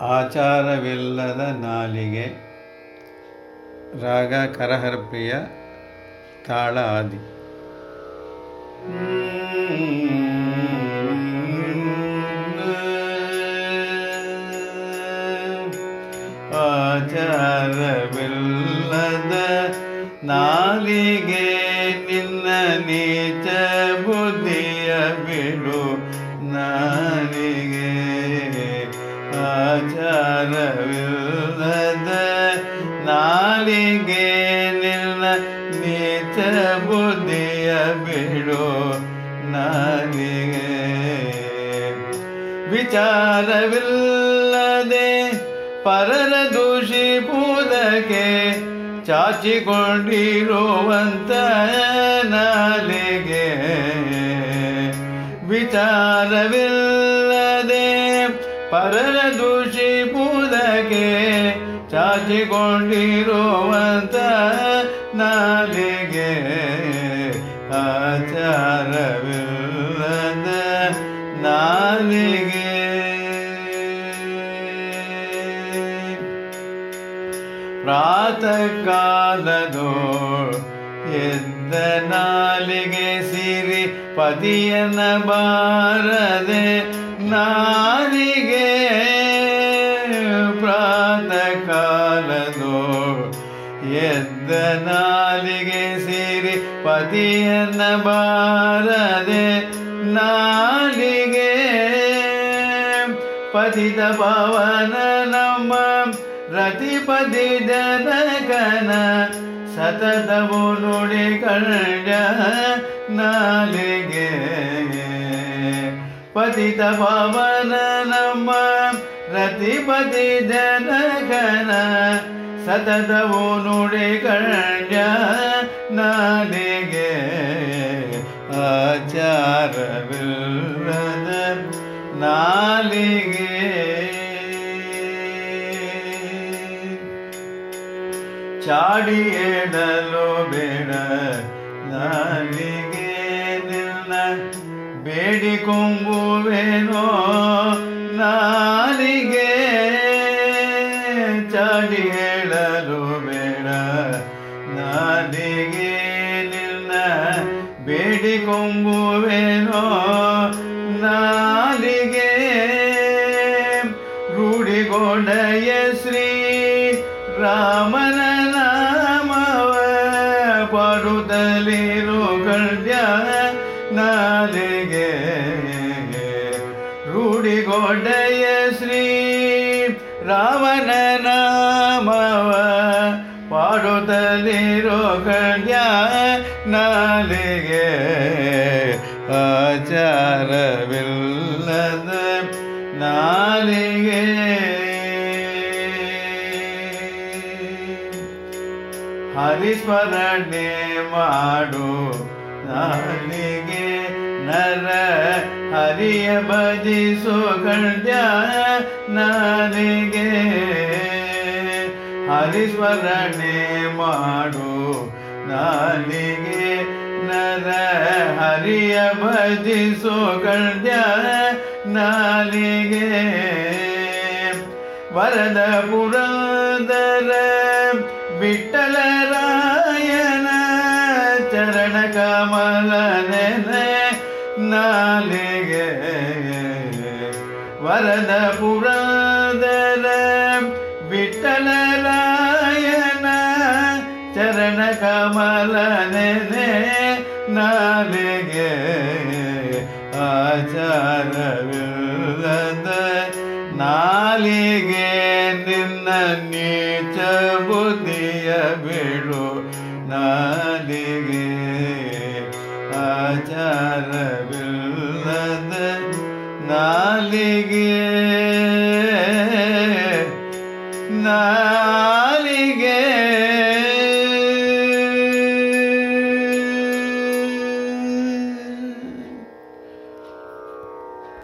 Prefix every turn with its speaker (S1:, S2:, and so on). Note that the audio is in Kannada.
S1: ಆಚಾರವಿಲ್ಲದ ನಾಲಿಗೆ ರಾಗ ಕರಹರ್ಪಿಯ ತಾಳ ಆದಿ. ಆಚಾರವಿಲ್ಲದ ನಾಲಿಗೆ ನಿನ್ನ ನೀಚ ಬುದ್ಧಿಯ ಬಿಡು. ಆಚಾರವಿಲ್ಲದ ನಾಲಿಗೆ ನಿನ್ನ ನೀಚ ಬುದ್ಧಿಯ ಬಿಡು ನಾಲಿಗೆ. ವಿಚಾರವಿಲ್ಲದೆ ಪರರ ದೂಷಿಪುವುದಕ್ಕೆ ಚಾಚಿಕೊಂಡಿರುವಂತ ನಾಲಿಗೆ. ವಿಚಾರವಿಲ್ಲದೆ ಪರರ ದೂಷಿಪುವುದಕ್ಕೆ ಚಾಚಿಕೊಂಡಿರುವಂತ ನಾಲಿಗೆ ಆಚಾರವಿಲ್ಲದ ನಾಲಿಗೆ. ಪ್ರಾತಃ ಕಾಲದೋ ಎದ್ದ ನಾಲಿಗೆ ಸಿರಿ ಪದಿಯನ ಬಾರದೆ ನಾಲಿಗೆ ನಾಲಿಗೆ ಸೇರಿ ಪತಿಯನ್ನ ಬಾರದೆ ನಾಲಿಗೆ ಪತಿತ ಪವನ ನಮ್ಮ ರತಿಪತಿ ಜನಕನ ಸತತವು ನುಡಿ ಕಂಡ ನಾಲಿಗೆ ಪತಿತ ಪವನ ನಮ್ಮ ರತಿಪತಿ ಜನಕನ ಸತತವು ನುಡಿ ಕಂಡ ನನಗೆ ಆಚಾರವಿಲ್ಲದ ನಾಲಿಗೆ. ಚಾಡಿ ಎಡಲು ಬೇಡ ನಾಲಿಗೆ ನಿನ್ನ ಬೇಡಿಕೊಂಬುವೇನೋ ಬೇಡಿಕೊಂಬುವೇನೋ ನಾಲಿಗೆ. ರೂಢಿಗೊಂಡಯ ಶ್ರೀ ರಾಮನ ಪಾಡುತ್ತಲಿರೋ ಗಂಡ್ಯ ನಾಲಿಗೆ ಆಚಾರವಿಲ್ಲದ ನಾಲಿಗೆ. ಹರಿಸ್ಮರಣೆ ಮಾಡು ನಾಲಿಗೆ ನರ ಹರಿಯ ಭಜಿಸೋ ಗಂಡ್ಯ ನಾಲಿಗೆ. ಹರಿಸ್ಮರಣೆ ಮಾಡು. ನಾಲಿಗೆ ನರ ಹರಿಯ ಭಜಿಸೋ ಕಣ್ಯ ನಾಲಿಗೆ ವರದ ಪುರಂದರ ವಿಠಲರಾಯನ ಚರಣ ಕಮಲ ನೆನೆ ನಾಲಿಗೆ ವರದ ಪುರಂದರ ಕಮಲ ನೆನೆ ನಾಲಿಗೆ ಆಚಾರವಿಲ್ಲದ ನಾಲಿಗೆ ನಿನ್ನ ನೀಚ ಬುದ್ಧಿಯ ಬಿಡು ನಾಲಿಗೆ ಆಚಾರವಿಲ್ಲದ